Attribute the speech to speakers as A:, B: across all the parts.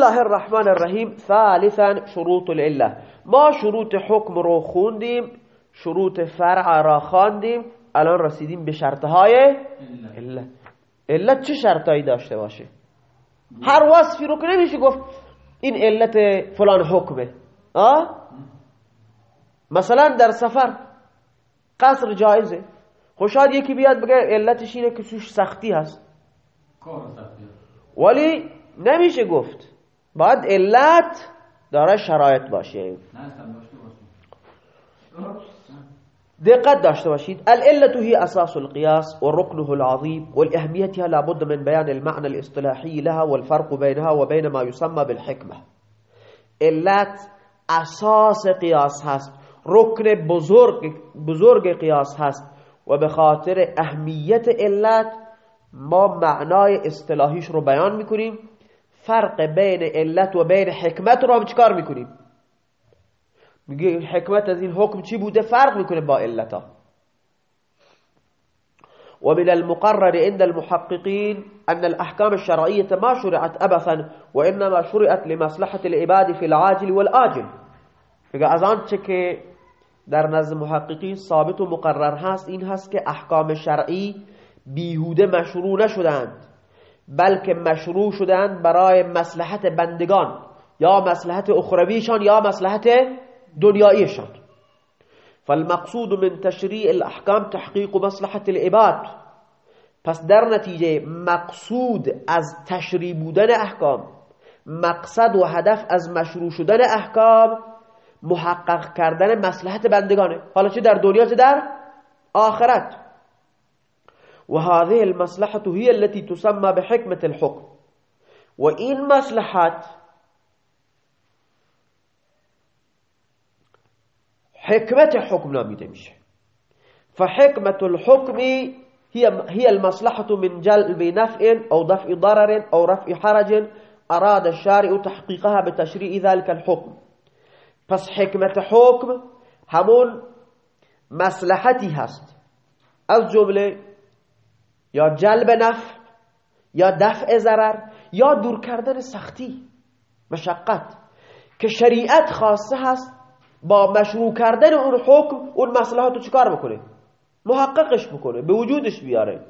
A: الله الرحمن الرحیم ثالثا شروط العله ما شروط حکم رو خوندیم شروط فرع را خواندیم الان رسیدیم به شرطهای علت علت چه شرطایی داشته باشه هر وصفی رو که نمیشه گفت این علت فلان حکمه آه؟ مثلا در سفر قصر جایزه خوشاد یکی بیاد بگه علتش اینه که توش سختی هست ولی نمیشه گفت باید علت داره شرایط باشه. دقت داشته باشید. العلة هي أساس القياس وركنه العظيم والأهميتها لابد من بيان المعنى الاصطلاحي لها والفرق بينها وبين ما يسمى بالحكمة. علت أساس قیاس هست. رکن بزرگ بزرگ قیاس هست. و به خاطر اهمیت علت ما معنای اصطلاحیش رو بیان میکنیم. فرق بین علت و بین حکمت رو هم چکار میکنیم؟ میگه حکمت از این حکم چی بوده؟ فرق میکنه با علتا ومن المقرر عند المحققين أن الأحكام الشرعية ما شرعت أبثا وإنما شرعت لمصلحة العباد في العاجل والآجل. از آنچه که در نزد محققین ثابت و مقرر هست این هست که احکام شرعی بیهوده مشروع نشدند. بلکه مشروع شدند برای مصلحت بندگان یا مصلحت اخرویشان یا مصلحت دنیایشان فالمقصود من تشریع الاحکام تحقیق مصلحت العباد. پس در نتیجه مقصود از تشریع بودن احکام مقصد و هدف از مشروع شدن احکام محقق کردن مصلحت بندگانه. حالا چه در دنیا چه در آخرت. و هذه المصلحة هي التي تسمى بحكمة الحكم. و این مصلحت حكمة حكم نامیده میشه فحكمة الحكم هي هي المصلحة من جلب نفع أو دفع ضرر أو رفع حرج أراد الشارع تحقيقها بتشريع ذلك الحكم. پس حکمت حکم همون مصلحتی هست از جمله یا جلب نفع یا دفع ضرر یا دور کردن سختی مشقت. که شریعت خاصه هست با مشروع کردن اون حکم اون مصلحت رو چکار بکنه؟ محققش بکنه به وجودش بیاره.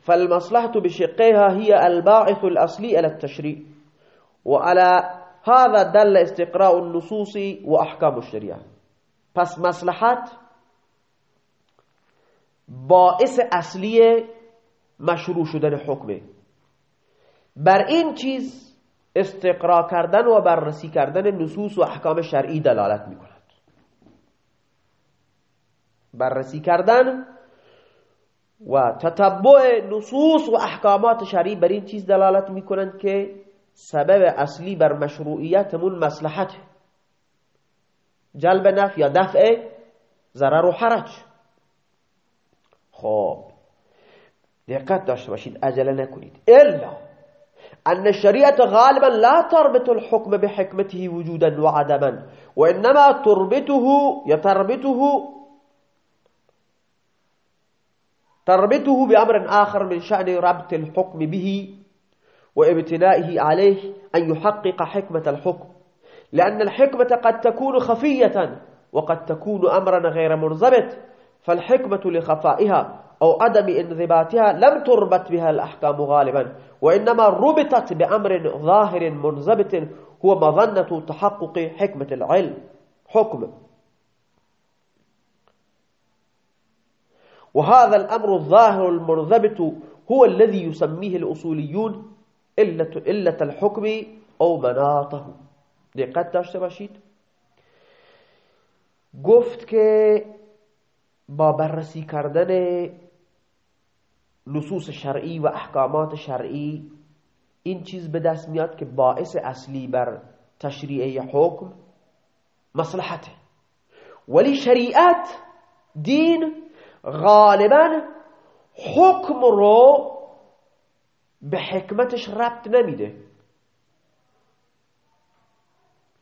A: فالمصلحة بشقيها هي الباعث الأصلي على التشريع. وعلى هذا دل استقراء النصوص وأحكام الشريعة. پس مصلحت باعث اصلی مشروع شدن حکمه بر این چیز استقرا کردن و بررسی کردن نصوص و احکام شرعی دلالت می کند بررسی کردن و تتبع نصوص و احکامات شرعی بر این چیز دلالت می کنند که سبب اصلی بر مشروعیتمون مصلحت جلب نفع یا دفع ضرر و حرج. خب. دقت داشته باشید عجله نکنید. الا ان الشريعه غالبا لا تربط الحكم بحكمته وجودا وعدما وإنما تربطه يتربطه تربطه بأمر آخر من شأن ربط الحكم به وابتنائه عليه أن يحقق حكمة الحكم. لأن الحكمة قد تكون خفية وقد تكون أمرا غير منضبط. فالحكمة لخفائها أو عدم انضباطها لم تربط بها الأحكام غالبا وإنما ربطت بأمر ظاهر منضبط هو مظنة تحقق حكمة العلم. حكم. وهذا الأمر الظاهر المنضبط هو الذي يسميه الأصوليون علت الحکم أو مناطه. دقت داشته باشید گفت که با بررسی کردن نصوص شرعی و احکامات شرعی این چیز به دست میاد که باعث اصلی بر تشریع حکم مصلحته ولی شریعت دین غالبا حکم رو به حکمتش ربط نمیده.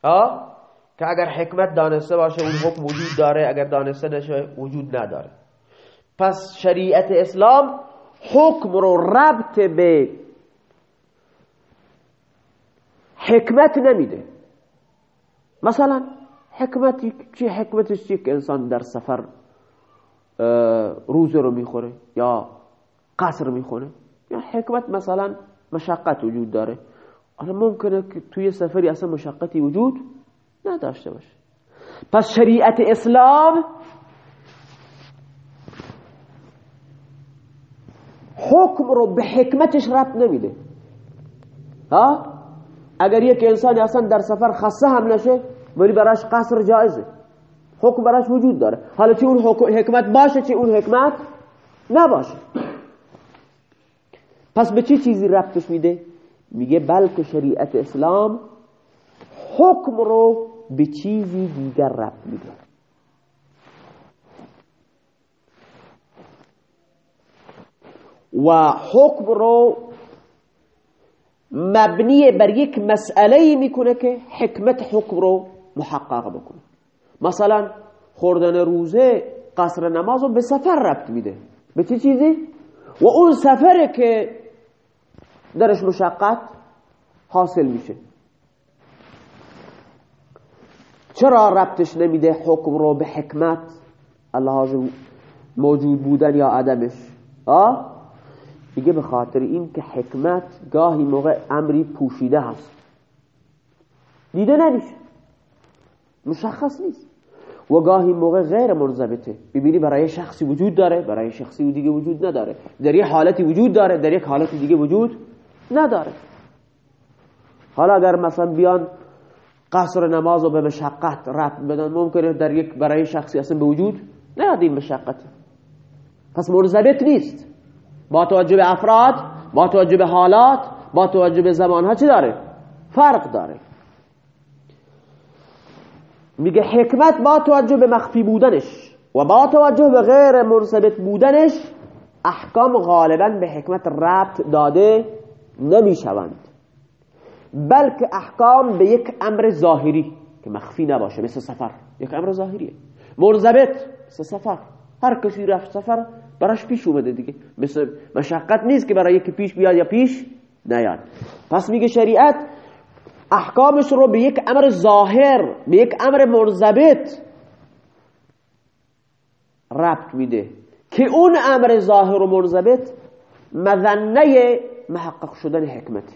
A: ها که اگر حکمت دانسته باشه اون حکم وجود داره. اگر دانسته نشه وجود نداره. پس شریعت اسلام حکم رو ربط به حکمت نمیده. مثلا حکمتی چی؟ حکمتش چیه که انسان در سفر روزه رو می‌خوره یا قصر می‌خونه یا حکمت مثلا مشقت وجود داره. حالا ممکنه که توی سفری اصلا مشقتی وجود نداشته باشه. پس شریعت اسلام حکم رو به حکمتش ربط نمیده. ها؟ اگر یک انسانی اصلا در سفر خسته هم نشه ولی براش قصر جایزه. حکم براش وجود داره. حالا چی اون حکمت باشه چی اون حکمت نباشه. پس به چی چیزی ربطش میده؟ میگه بلکه شریعت اسلام حکم رو به چیزی دیگر ربط میده و حکم رو مبنی بر یک مسئله می‌کنه که حکمت حکم رو محقق بکنه. مثلا خوردن روزه قصر نماز رو به سفر ربط میده. به چه چیزی؟ و اون سفره که درش مشقت حاصل میشه. چرا ربطش نمیده حکم رو به حکمت؟ الله موجود بودن یا عدمش. آه؟ به خاطر این که حکمت گاهی موقع امری پوشیده هست. دیده نمیشه. مشخص نیست. و گاهی موقع غیر منضبطه. ببینی برای شخصی وجود داره برای شخصی دیگه وجود نداره. در یک حالتی وجود داره در یک حالت دیگه وجود نداره. حالا اگر مثلا بیان قصر نماز رو به مشقت رفت بدن. ممکنه در یک برای شخصی اصلا به وجود نیاد این مشقت. پس منضبط نیست. با توجه به افراد با توجه به حالات با توجه به زمان ها چی داره؟ فرق داره. میگه حکمت با توجه به مخفی بودنش و با توجه به غیر مرتبط بودنش احکام غالبا به حکمت ربط داده نمی‌شوند. بلکه احکام به یک امر ظاهری که مخفی نباشه مثل سفر. یک امر ظاهریه. مرتبط مثل سفر. هر کسی رفت سفر براش پیش اومده دیگه. مثل مشقت نیست که برای یکی پیش بیاد یا پیش نیاد. پس میگه شریعت احکامش رو به یک امر ظاهر به یک امر مرزبط ربط میده. که اون امر ظاهر و مرزبط مذنه محقق شدن حکمتی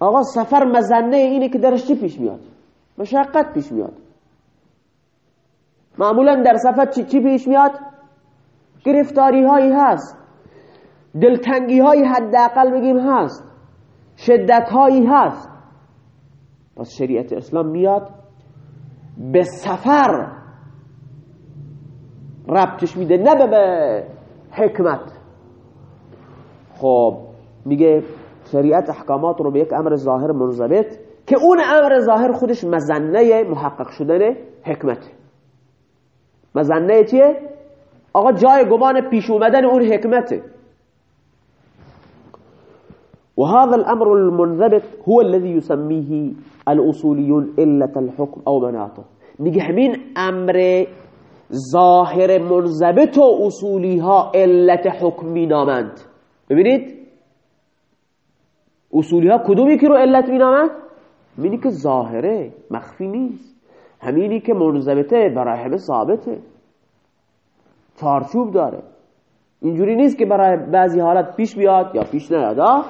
A: آقا سفر مزنه اینه که درش چی پیش میاد؟ مشقت پیش میاد. معمولا در سفر چی, چی پیش میاد؟ گرفتاری هایی هست. دلتنگی هایی حداقل بگیم هست. شدت هایی هست. پس شریعت اسلام میاد به سفر ربطش میده نه به حکمت. خب میگه شریعت احکامات رو به یک امر ظاهر منضبط که اون امر ظاهر خودش مزنه محقق شدن حکمت. مزنه چیه؟ آقا جای گمان پیش اومدن اون حکمته وهذا الأمر المنضبط هو الذي يسميه الأصوليون إلة الحكم أو مناطه میگه همین امر ظاهر منضبط و اصولی ها علت حکمی نامند. ببینید؟ اصولی ها کدومی که رو علت می نامند همینی که ظاهره مخفی نیست. همینی که منضبطه برای همه ثابته. چارچوب داره. اینجوری نیست که برای بعضی حالت پیش بیاد یا پیش نیاد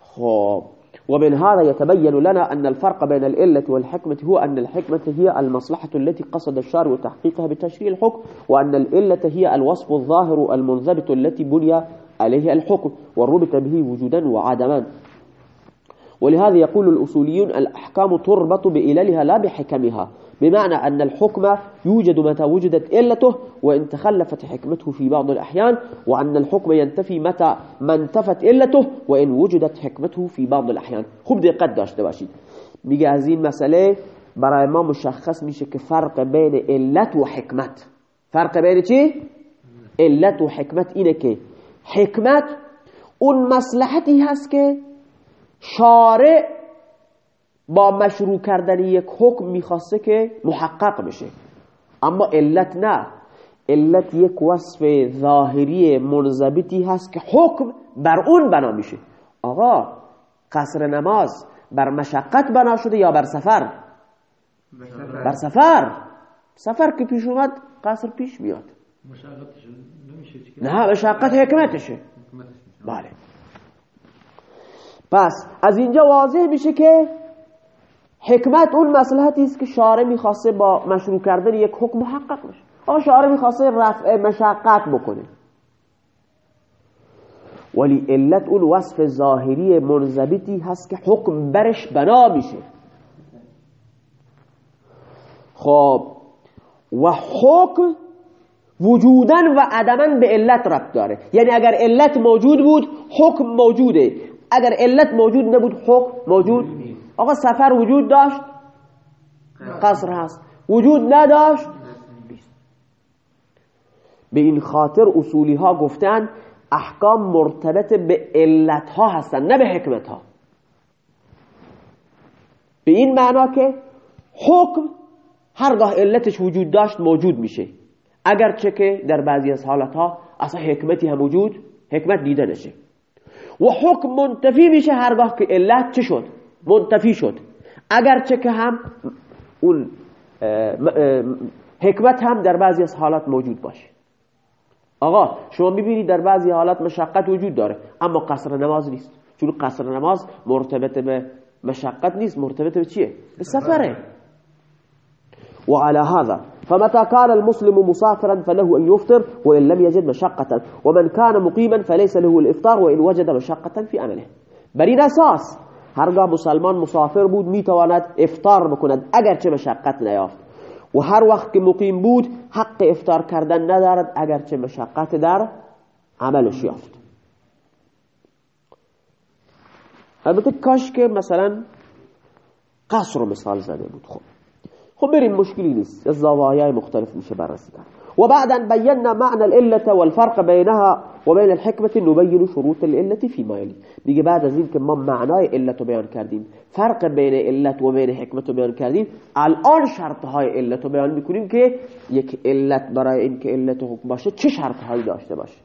A: خب. ومن هذا يتبين لنا أن الفرق بين الإلة والحكمة هو أن الحكمة هي المصلحة التي قصد الشارع تحقيقها بتشريع الحكم وأن الإلة هي الوصف الظاهر المنضبط التي بني عليه الحكم والربط به وجودا وعدما. ولهذا يقول الأصوليون الأحكام تربط بإلالها لا بحكمها بمعنى أن الحكم يوجد متى وجدت إلته وإن تخلفت حكمته في بعض الأحيان وأن الحكم ينتفي متى ما انتفت إلته وإن وجدت حكمته في بعض الأحيان. خوب دقت داشته باشید. میگه از این مسئله برای ما مشخص میشه که فرق بین علت و حکمت. فرق بین چی؟ علت و حکمت اینه که حکمت اون مصلحتی هست که شارع با مشروع کردن یک حکم می‌خواسته که محقق بشه. اما علت نه. علت یک وصف ظاهری منضبطی هست که حکم بر اون بنا میشه. آقا قصر نماز بر مشقت بنا شده یا بر سفر؟ بر سفر. سفر که پیش اومد قصر پیش میاد. نه مشقت حکمتشه. بله. پس از اینجا واضح میشه که حکمت اون مسلحتی است که شارع می‌خواسته با مشروع کردن یک حکم محقق بشه. آقا شارع می‌خواسته رفع مشقت بکنه. ولی علت اون وصف ظاهری منضبطی هست که حکم برش بنا میشه. خب و حکم وجودن و عدما به علت ربط داره. یعنی اگر علت موجود بود حکم موجوده. اگر علت موجود نبود حکم موجود. آقا سفر وجود داشت؟ قصر هست. وجود نداشت؟ به این خاطر اصولی ها گفتن احکام مرتبط به علت ها هستن نه به حکمت ها به این معنا که حکم هرگاه علتش وجود داشت موجود میشه. اگرچه که در بعضی از حالت ها اصلا حکمتی هم وجود حکمت دیده نشه. و حکم منتفی میشه هرگاه که علت چه شد؟ منتفی شد. اگرچه که هم اون حکمت هم در بعضی از حالات موجود باشه. آقا شما می‌بینید در بعضی حالات مشقت وجود داره اما قصر نماز نیست. چون قصر نماز مرتبط به مشقت نیست مرتبط به چیه؟ به سفره. وعلى هذا فمتى كان المسلم مسافرا فله أن يفطر وإن لم يجد مشقة. ومن كان مقيما فليس له الإفطار وإن وجد مشقة في عمله بر أساس هرگاه مسلمان مسافر بود میتواند افطار بکند اگرچه مشقت نیافت. و هر وقت که مقیم بود حق افطار کردن ندارد اگرچه مشقت در عملش یافت. البته کاش که مثلا قصر مثال زده بود. خب خب بریم مشکلی نیست. از زوایای مختلف میشه بررسی کرد. و بعدا بینا معنى العلة والفرق بينها وبين الحكمة نبين شروط العلة فيما يلي میگه بعد از این که ما معنای علت رو بیان کردیم فرق بین علت و بین حکمت رو بیان کردیم الان شرط های علت رو بیان میکنیم که یک علت برای این که علت حکم باشه چه شرط هایی داشته باشه؟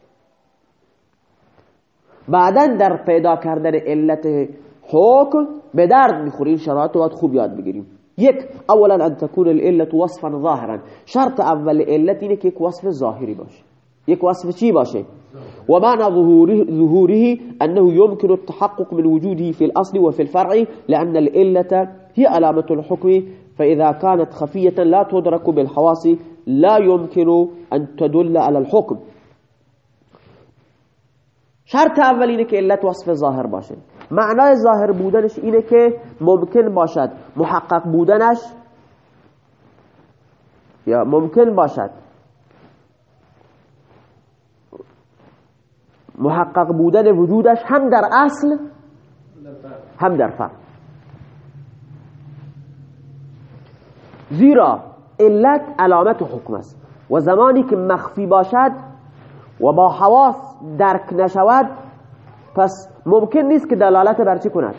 A: بعدا در پیدا کردن علت حکم به درد میخوریم شرایط رو خوب یاد بگیریم. یک اولا أن تكون العلة وصفا ظاهرا. شرط أول علت اینه که یک وصف ظاهری باشه یک وصف چی باشه ومعنى ظهوره, ظهوره أنه يمكن التحقق من وجوده في الأصل وفي الفرع لأن الإلة هي علامة الحكم فإذا كانت خفية لا تدرك بالحواس لا يمكن أن تدل على الحكم. شرط که علت وصف ظاهر باشه معنای ظاهر بودنش اینه که ممکن باشد محقق بودنش یا ممکن باشد محقق بودن وجودش هم در اصل هم در فرق زیرا علت علامت حکم است. و زمانی که مخفی باشد و با حواس درک نشود پس ممکن نیست که دلالت بر چی کند؟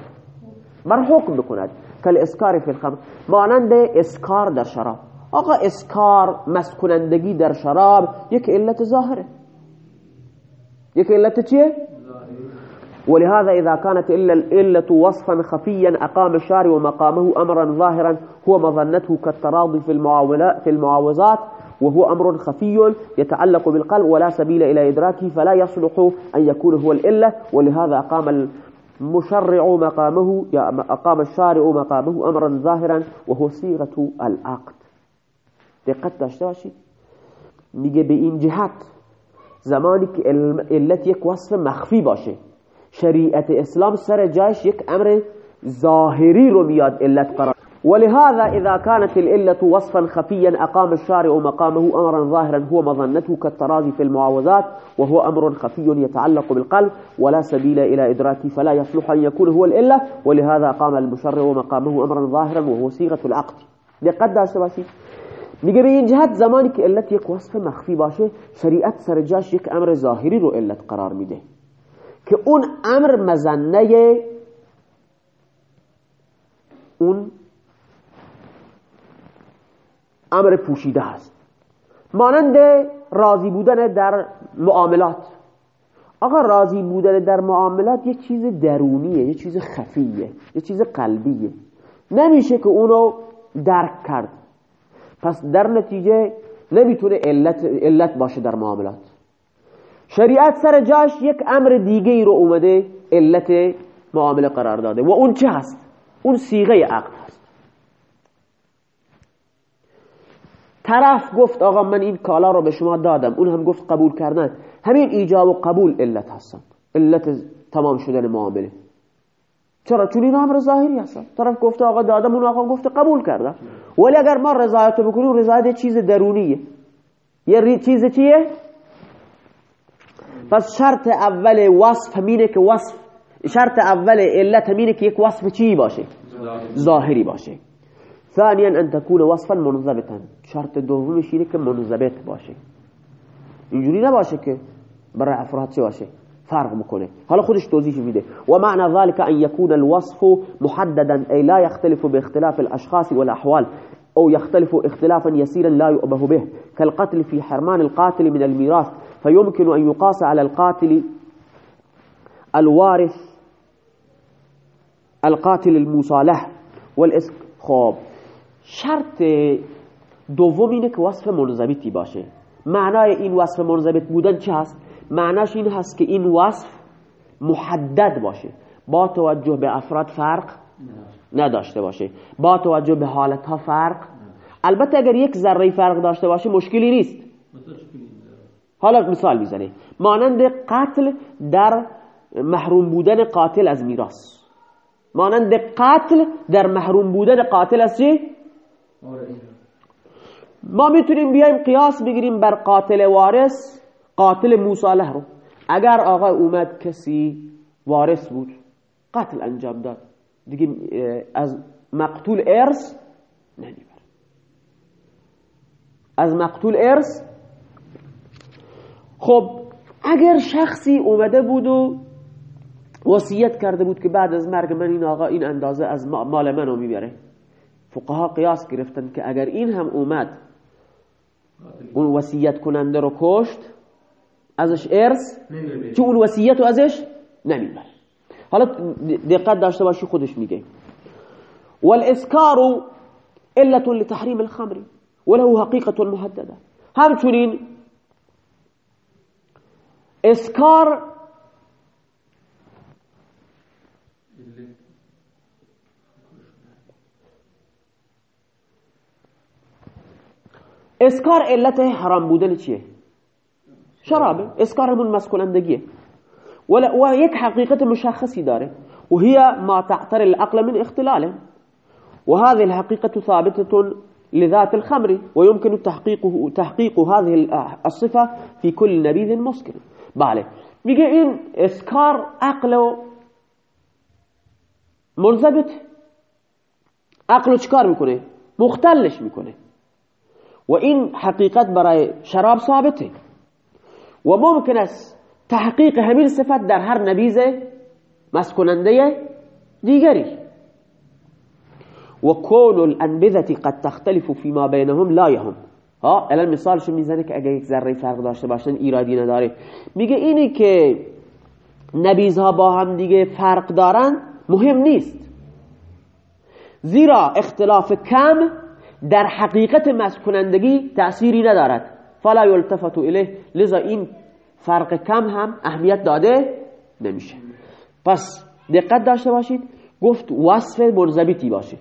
A: بر حکم بکند. کل اسکار فی الخمر مانند اسکار در شراب. آقا اسکار مسکنندگی در شراب یک علت ظاهره. یک علت چیه؟ ولهذا إذا كانت إلا الإلة وصفا خفيا أقام الشارع مقامه أمرا ظاهرا هو مظنته كالتراضي في في المعاوزات. وهو أمر خفي يتعلق بالقلب ولا سبيل إلى إدراكه فلا يصلح أن يكون هو الإلة. ولهذا أقام المشرع مقامه أقام الشارع مقامه أمرا ظاهرا وهو صيغة العقد. دقت داشته باشید میگه به این جهت زمانی که علت یک وصف مخفی باشه شریعت اسلام سر جایش یک أمر ظاهری رو میاد علت قرار ولهذا إذا كانت الإلة وصفا خفيا أقام الشارع مقامه أمرا ظاهرا هو مظنته كالتراضي في المعاوذات وهو أمر خفي يتعلق بالقلب ولا سبيل إلى إدراكه فلا يصلح أن يكون هو الإلة ولهذا قام المشرع مقامه أمرا ظاهرا وهو صيغة العقد. دقت داشته باشید میگه به این جهت زمانی که علت یک وصف مخفی باشه شریعت سر جاش یک أمر ظاهری رو علت قرار میده که اون أمر مزنه أون امر پوشیده هست مانند راضی بودن در معاملات. آقا راضی بودن در معاملات یک چیز درونیه یک چیز خفیه یک چیز قلبیه. نمیشه که اونو درک کرد. پس در نتیجه نمی‌تونه علت, علت باشه در معاملات. شریعت سر جاش یک امر دیگه ای رو اومده علت معامله قرار داده. و اون چه هست؟ اون سیغه عقد هست طرف گفت آقا من این کالا رو به شما دادم. اون هم گفت قبول کردن. همین ایجاب و قبول علت هستن. علت تمام شدن معامله. چرا؟ چون این امر ظاهری هستن. طرف گفته آقا دادم اون آقا گفته قبول کردم. ولی اگر ما رضایت بکنیم رضایت چیز درونیه. یه چیز چیه؟ پس شرط اول وصف همینه که وصف شرط اول علت همینه که یک وصف چی باشه؟ ظاهری باشه. ثانیا أن تكون وصفا منضبطا شرط دومش اینه که منضبط باشه. اینجوری نباشه که برای افراد چه باشه؟ فرق میکنه. حالا خودش توضیح میده. و ذلك ان يكون الوصف محددا اي لا يختلف باختلاف الأشخاص والأحوال أو يختلف اختلافا يسيرا لا يؤبه به. كالقتل في حرمان القاتل من الميراث فيمكن ان يقاس على القاتل الوارث القاتل المصالح والاسم خب. شرط دوم اینه که وصف منضبطی باشه. معنای این وصف منضبط بودن چه هست؟ معناش این هست که این وصف محدد باشه. با توجه به افراد فرق نداشته باشه. با توجه به حالت ها فرق. البته اگر یک ذره فرق داشته باشه مشکلی نیست. حالا مثال می‌زنه. مانند قتل در محروم بودن قاتل از میراث. مانند قتل در محروم بودن قاتل از چی؟ ما می‌تونیم بیایم قیاس بگیریم بر قاتل وارث قاتل موصالح رو اگر آقا اومد کسی وارث بود قتل انجام داد. دیگه از مقتول ارث نمیبر از مقتول ارث خب اگر شخصی اومده بود و وصیت کرده بود که بعد از مرگ من این آقا این اندازه از مال منو می‌بره. فقها قیاس گرفتن که اگر این هم اومد اون وصیت کننده رو کشت ازش ارث چون اون وصیت رو ازش نمیبر حالا دقت داشته باشی خودش میگه. والاسکار علت لتحریم الخمر وله حقیقة محدده. همچنین اسکار اسکار علت حرام بودن چیه؟ شرابه اسکار همون مسکنندگیه و یک حقیقت مشخصی داره. وهي ما تعتري العقل من اختلاله. وهذه الحقيقة ثابتة لذات الخمر. ويمكن تحقيقه تحقيق هذه الصفة في كل نبيذ مسكر بله. میگه این اسکار عقل و منضبط عقل چکار میکنه؟ مختلش میکنه. و این حقیقت برای شراب ثابته. و ممکن است تحقیق همین صفت در هر نبیز مسکننده دیگری. و کون الانبذة قد تختلف فيما بينهم لا يهم ها الان مثالشو می‌زنه که اگر یک ذره فرق داشته باشن ایرادی نداره. میگه اینی که نبیزها با هم دیگه فرق دارن مهم نیست. زیرا اختلاف کم در حقیقت مسکنندگی تأثیری ندارد. فلا یلتفت الیه لذا این فرق کم هم اهمیت داده نمیشه. پس دقت داشته باشید. گفت وصف منضبطی باشه.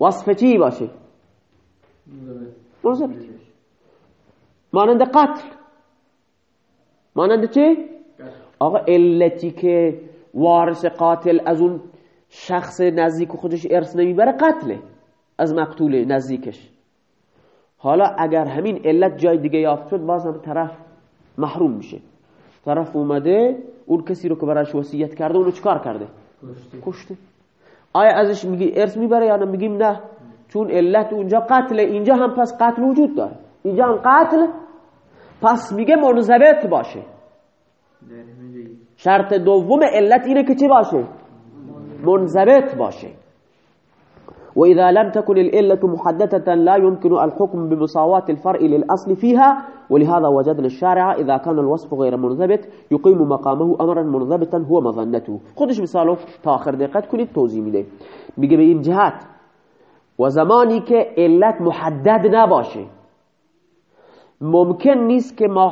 A: وصف چی باشه؟ منضبطی مانند قتل. مانند چی؟ آقا علتی که وارث قاتل از اون شخص نزدیک خودش ارث نمی‌بره قتله. از مقتول نزدیکش. حالا اگر همین علت جای دیگه یافت شد باز هم طرف محروم میشه. طرف اومده اون کسی رو که برایش وصیت کرده اونو چکار کرده؟ کشته. آیا ازش میگی ارث می‌بره یا نه؟ میگیم نه. چون علت اونجا قتل اینجا هم پس قتل وجود داره. اینجا هم قتل پس میگه منضبط باشه. شرط دوم علت اینه که چی باشه؟ منضبط باشه. وإذا لم تكن الإلة محددة لا يمكن الحكم بمساواة الفرع للأصل فيها ولهذا وجدنا الشارع إذا كان الوصف غير منضبط يقيم مقامه أمرا منضبطا هو مظنته. خودش مثالو تا آخر دقت کنید توضیح میده. میگه به این جهت و زمانی که علت محدد نباشه ما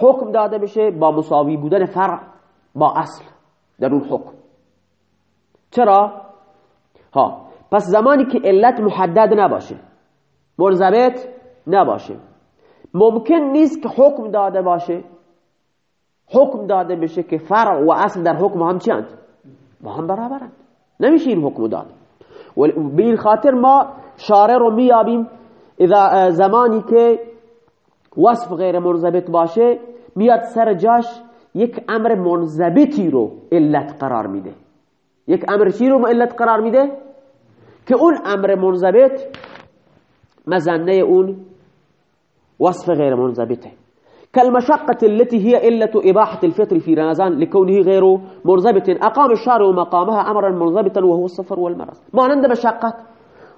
A: حکم داده بشه با مساوی بودن فرع با اصل در حکم. چرا؟ ها پس زمانی که علت محدد نباشه مرزبت نباشه. ممکن نیست که حکم داده باشه. حکم داده بشه که فرع و اصل در حکم هم چند؟ با هم برابرند. نمیشه این حکم داد. به این خاطر ما شارع رو میابیم اذا زمانی که وصف غیر منضبط باشه میاد سر جاش یک امر منضبطی رو علت قرار میده. یک امر چی رو علت قرار میده؟ که اون أمر منضبط مزنه اون وصف غیر منضبطه. كالمشقة التي هي إلة إباحة الفطر في رمضان لكونه غير منضبط. أقام الشارع مقامها أمرا منضبطا وهو السفر والمرض. ما عند مشقة؟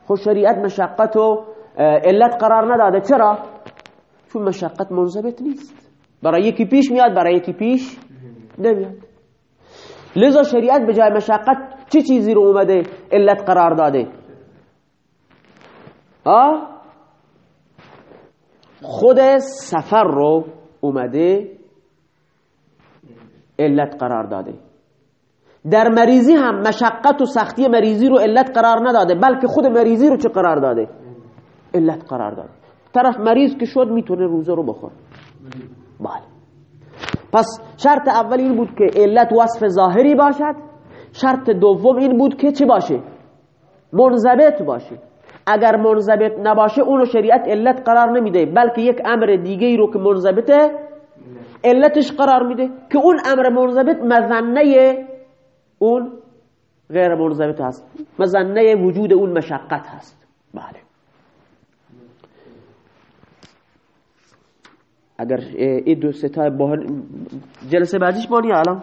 A: خو شريعت مشقته علت قرار نداده. چرا؟ چون مشقت منضبط نیست. برای یکی پیش میاد برای یکی پیش نمیاد. لذا شریعت به جای مشقت چه چیزی رو اومده؟ علت قرار داده. خود سفر رو اومده علت قرار داده. در مریضی هم مشقت و سختی مریضی رو علت قرار نداده بلکه خود مریضی رو چه قرار داده؟ علت قرار داده. طرف مریض که شد می‌تونه روزه رو بخور بله. پس شرط اول این بود که علت وصف ظاهری باشد. شرط دوم این بود که چه باشه؟ منضبط باشه. اگر منضبط نباشه اونو شریعت علت قرار نمیده. بلکه یک امر دیگه رو که منضبطه علتش قرار میده که اون امر منضبط مزنه اون غیر منضبط هست. مزنه وجود اون مشقت هست. بله. اگر این دو ستای با جلسه بعدیش بانی الان؟